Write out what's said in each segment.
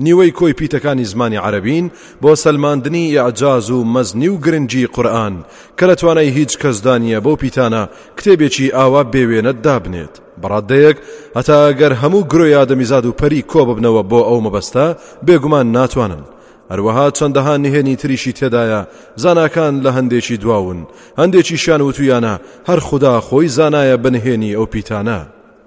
نیوەی کۆی پیتەکانی زمانی عەرەبین بۆ سەلماندنی ئیعجاز و مەزنی و گرنگی قورئان، کە لە توانای هیچ کەسدا نییە بەو پیتانە کتێبێکی ئاوا بێ وێنە دابنێت. بە ڕاددەیەک هەتا ئەگەر هەموو گرۆی ئادەمیزاد و پەری کۆ ببنەوە بۆ ئەو مەبەستە، بێگومان ناتوانن. هەروەها چەندەها نهێنی تریشی تێدایە، زاناکان لە هەندێکی دواون، هەندێکیشیان وتوویانە هەر خودا خۆی زانایە بە نهێنی ئەو پیتانە.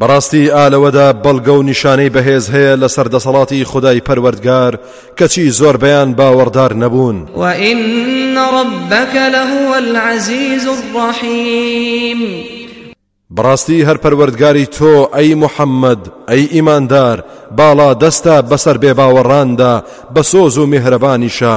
بەڕاستی ئا لەوەدا بەڵگە و نیشانەی بەهێز هەیە لەسەر دەسەڵاتی خودای پەروەردگار کەچی زۆربەیان باوەڕدار نەبوون. وَإِنَّ رَبَّکَ لَهُوَ الْعَزِیزُ الرَّحِیم. بەڕاستی هەر پەروەردگاری تۆ ئەی موحەممەد ئەی ئیماندار باڵا دەستە بەسەر بێباوەڕاندا بە سۆز و میهرەبانیشە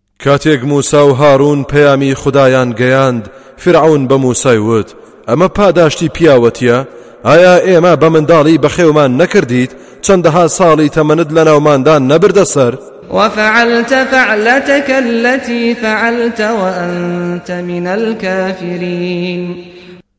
کاتێک موسا و هارون پەیامی خودایان گەیاند فیرعەون بە موسای وت ئەمە پاداشتی پیاوەتیە ئایا ئێمە بە منداڵی بەخێومان نەکردیت چەندەها ساڵی تەمەنت لە ناوماندا نەبردە سەر وفعلت فعلتك التي فعلت وأنت من الكافرين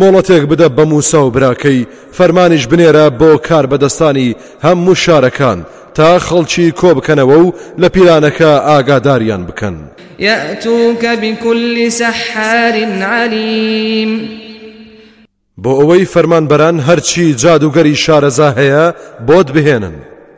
مۆڵەتێک بدە بە موسا و براکەی، فەرمانیش بنێرە بۆ کاربەدەستانی هەموو شارەکان تا خەڵکی کۆبکەنەوە و لە پیلانەکە ئاگاداریان بکەن. یاتووک بکل سحار علیم. بۆ ئەوەی فەرمانبەران هەرچی جادووگەری شارەزا هەیە بۆت بهێنن.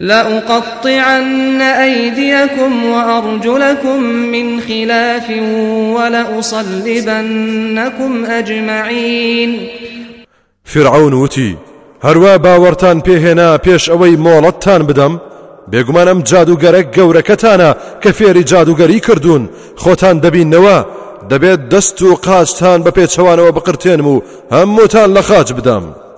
لَأُقَطِّعَنَّ أَیْدِیَکُمْ وَأَرْجُلَکُم مِّنْ خِلَافٍ وَلَأُصَلِّبَنَّکُمْ ئَجْمَعِینَ فیرعەون وتی، هەروا باوەڕتان پێ هێنا پێش ئەوەی مۆڵەتتان بدەم؟ بێگومان ئەم جادووگەرە گەورەکەتانە کە فێری جادووگەری کردوون، خۆتان دەبیننەوە، دەبێت دەست و قاچتان بە پێچەوانەوە بقرتێنم و هەمووتان لە خاچ بدەم.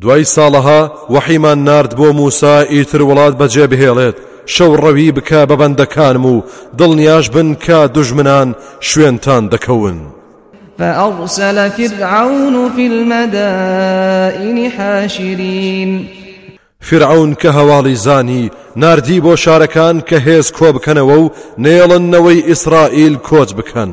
دوای ساڵەها وەحیمان نارد بۆ موسا ئیتر وڵات بەجێ بهێڵێت، شەو ڕەوی بکە بە بەندەکانم و دڵنیاش بن کە دوژمنان شوێنتان دەکەون. فأرسل فرعون في المدائن حاشرين فرعون کە هەواڵی زانی ناردی بۆ شارەکان کە هێز کۆبکەنەوە و نێڵن نەوەی ئیسرائیل کۆچ بکەن.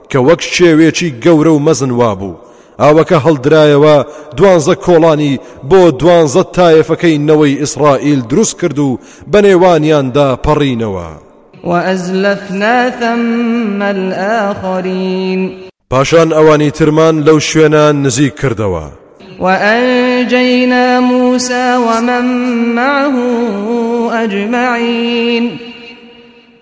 کە وەک شێوێکی گەورە و مەزن وابوو، ئاوەکە هەڵدرایەوە دوانزە کۆڵانی بۆ دوانزە تایەفەکەی نەوەی ئیسرائیل دروست کرد و بە نێوانیاندا پەڕینەوە. وأزلفنا ثم الآخرین. پاشان ئەوانی ترمان لەو شوێنە نزیک کردەوە. وأنجینا موسی ومن معه أجمعین.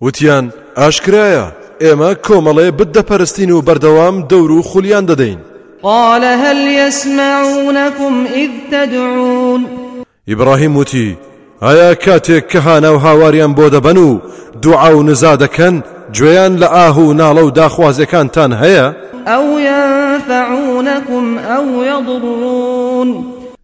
وتیان، ئاشکرایە، ئێمە کۆمەڵێ بت دەپەرستین و بەردەوام دەور و خولیان دەدەین. قال هل یسمعونکم اذ تدعون. ئیبراهیم وتی، ئایا کاتێک کە هانا و هاواریان بۆ دەبەن و دوعا و نزا دەکەن گوێیان لە ئاه و ناڵە و داخوازیەکانتان هەیە؟ ئەو ینفعونکم ئەو یضرون.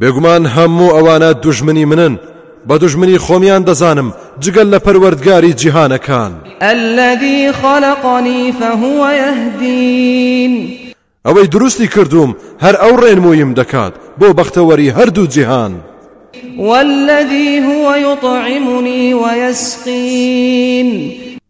بێگومان هەموو ئەوانە دوژمنی منن، بە دوژمنی خۆمیان دەزانم جگە لە پەروەردگاری جیهانەکان. الذی خلقنی فهو یهدین. ئەوەی دروستی کردووم هەر ئەو ڕێنموویم دەکات بۆ بەختەوەری هەردوو جیهان. والذی هو یطعمنی ویسقین.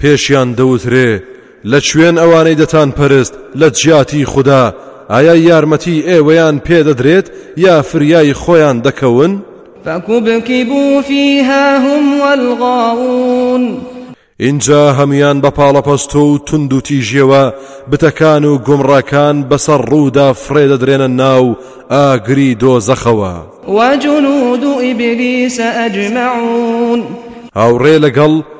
پێشیان دەوترێ، لە چوێن ئەوانەی دەتان پەرست لە جیاتی خودا، ئایا یارمەتی ئێوەیان پێ دەدرێت یا فریای خۆیان دەکەون؟ فکوبکبوا فیها هم والغاوون ئینجا هەموان بە پاڵەپەستۆ و توندوتیژیەوە بتەکان و گومڕاکان بەسەر ڕوودا فڕێ دەدرێنە ناو ئاگری دۆزەخەوە وجنود ابلیس اجمعون هاوڕێ لەگەڵ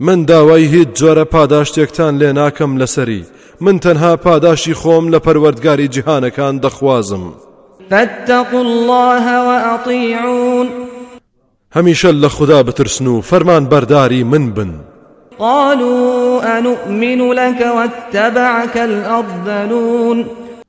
من داوای هیچ جۆرە پاداشتێکتان لێ ناکەم لەسەری من تەنها پاداشی خۆم لە پەروەردگاری جیهانەکان دەخوازم فاتقوا الله وأطیعون هەمیشە لە خوددا بترسن و فەرمان بەرداری من بن قالوا أنؤمن لك واتبعك الأرذلون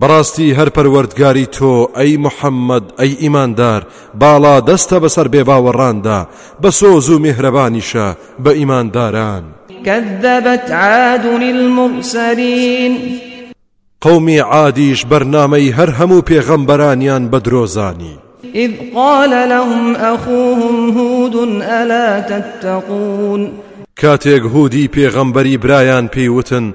بەڕاستی هەر پەروەردگاری تۆ ئەی محەممەد ئەی ئیماندار باڵا دەستە بەسەر بێباوەڕاندا بەسۆز و میهرەبانیشە بە ئیمانداران. کذبت عاد المرسلین قەومی عادیش بەرنامەی هەر هەموو پێغەمبەرانیان بە درۆ زانی. إذ قال لهم أخوهم هود ألا تتقون کاتێک هودی پێغەمبەری برایان پێی وتن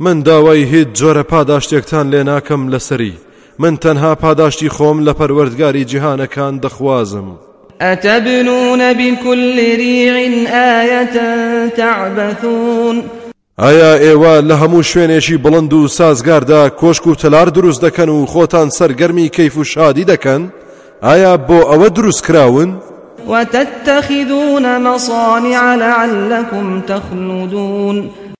من داوای هیچ جۆرە پاداشتێکتان لێ ناکەم لەسەری من تەنها پاداشتی خۆم لە پەروەردگاری جیهانەکان دەخوازم. ئەتەبنونە بکل ریعین ئایەتەن تعبثون ئایا ئێوە لە هەموو شوێنێکی بڵند و سازگاردا کۆشک و تەلار دروست دەکەن و خۆتان سەرگەرمی کەیف و شادی دەکەن؟ ئایا بۆ ئەوە دروست کراون؟ وتتخذون مصانع لعلكم تخلدون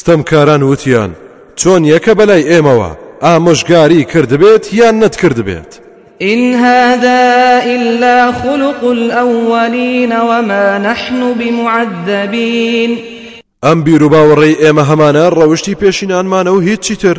ستەمکاران وتیان چۆن یەکە بەلای ئێمەوە ئامۆژگاری کردبێت یان نەتکردبێت. إن هذا إلا خلق الأولين وما نحن بمعذبين ئەم بیروباوەڕەی ئێمە هەمانە ڕەوشتی پێشینانمانە و هیچی تر.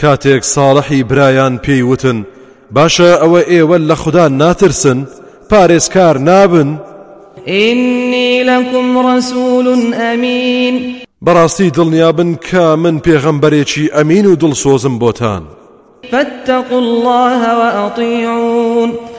کاتێک ساڵحی برایان پێی وتن، باشە ئەوە ئێوە لە خودا ناترسن؟ پارێزکار نابن؟ ئیننی لەکم ڕەسول ئەمین. بەڕاستی دڵنیا بن کە من پێغەمبەرێکی ئەمین و دڵسۆزم بۆتان. فاتقوا اللە وئەطیعون.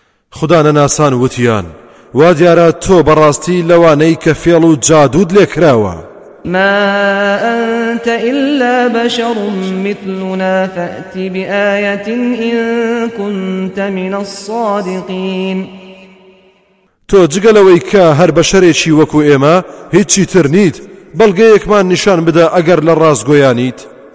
خودا نەناسان وتیان، وا دیارە تۆ بەڕاستی لەوانەی کە فێڵ و جادووت لێ کراوە. ما أنت إلا بشر مثلنا فأت بآية إن كنت من الصادقين تۆ جگە لەوەی کە هەر بەشەرێکی وەکو ئێمە هیچی تر نیت، بەڵگەیەکمان نیشان بدە ئەگەر لە ڕاستگۆیانیت.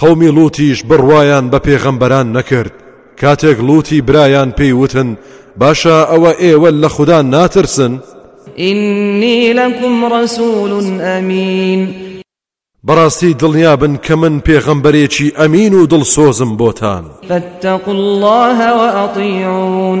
قەومی لوتیش بڕوایان بە پێغەمبەران نەکرد، کاتێک لوتی برایان پێی وتن، باشە ئەوە ئێوە لە خودا ناترسن؟ ئیننی لەکم ڕەسول ئەمین. بەڕاستی دڵنیابن کە من پێغەمبەرێکی ئەمین و دڵسۆزم بۆتان. فاتقوا اللە وئەطیعون.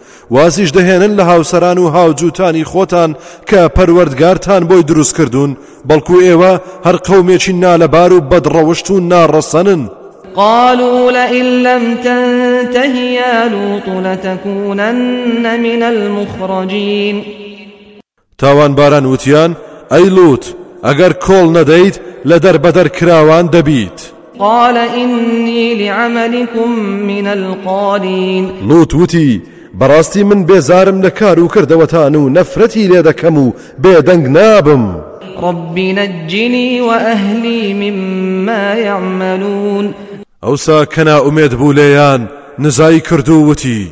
وازیش دەهێنن لە هاوسەران و هاوجوتانی خۆتان کە پەروەردگارتان بۆی دروست کردوون بەڵکو ئێوە هەر قەومێکی نالەبار و بەدڕەوشت و ناڕەسەنن قالوا لئن لم تنته يا لوط لتكونن من المخرجين تاوانباران وتیان، ئەی لوط! ئەگەر کۆڵ نەدەیت لە دەربەدەر کراوان دەبیت. قال اني لعملكم من القالین. لوط وتی، بەڕاستی من بێزارم لە کار و کردەوەتان و نەفرەتی لێ دەکەم و بێدەنگ نابم. رب نجنی وأهلی مما یعملون. ئەوسا کە نائومێد بوو لێیان، نزای کرد و وتی.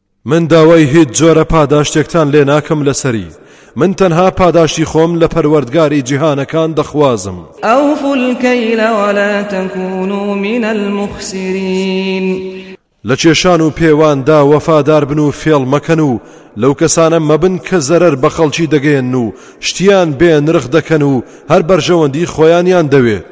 من داوای هیچ جۆرە پاداشتێکتان لێ ناکەم لەسەری من تەنها پاداشتی خۆم لە پەروەردگاری جیهانەکان دەخوازم ئەوفو الکەیل ولا تکونوا من المخسرین لە کێشان و پێواندا وەفادار بن و فێڵ مەکەن و لەو کەسانە مەبن کە زەرەر بە خەڵکی دەگەیەن و شتیان بێ نرخ دەکەن و هەر بەرژەوەندی خۆیانیان دەوێت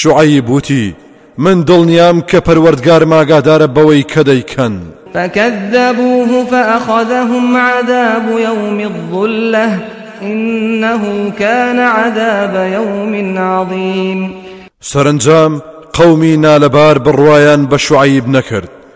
شوعەیب وتی، من دڵنیام کە پەروەردگارم ئاگادارە بەوەی کە دەیکەن. فکذبوه فاخذهم عذاب یوم الظلە انه کان عذاب یوم عظیم. سەرەنجام قەومی نالەبار بڕوایان بە شوعەیب نەکرد،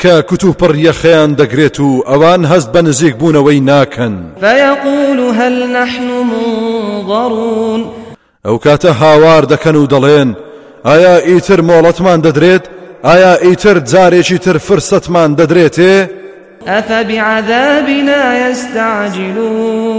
کە کوتوپڕ یەخەیان دەگرێت و ئەوان هەست بە نزیک بوونەوەی ناکەن فیقول هەل نحن منظرون ئەو کاتە هاوار دەکەن و دەڵێن ئایا ئیتر مۆڵەتمان دەدرێت ئایا ئیتر جارێکی تر فرسەتمان دەدرێتێ ئەفە بعذابنا يستعجلون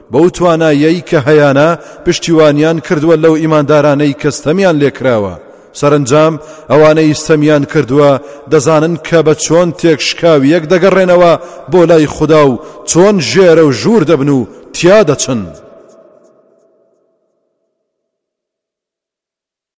بەو توانایەی کە هەیانە پشتیوانیان کردووە لەو ئیماندارانەی کە ستەمیان لێکراوە سەرنجام ئەوانەی ستەمیان کردووە دەزانن کە بە چۆن تێکشکاویەک دەگەڕێنەوە بۆ لای خوددا و چۆن ژێرە و ژوور دەبن و تیا دەچن.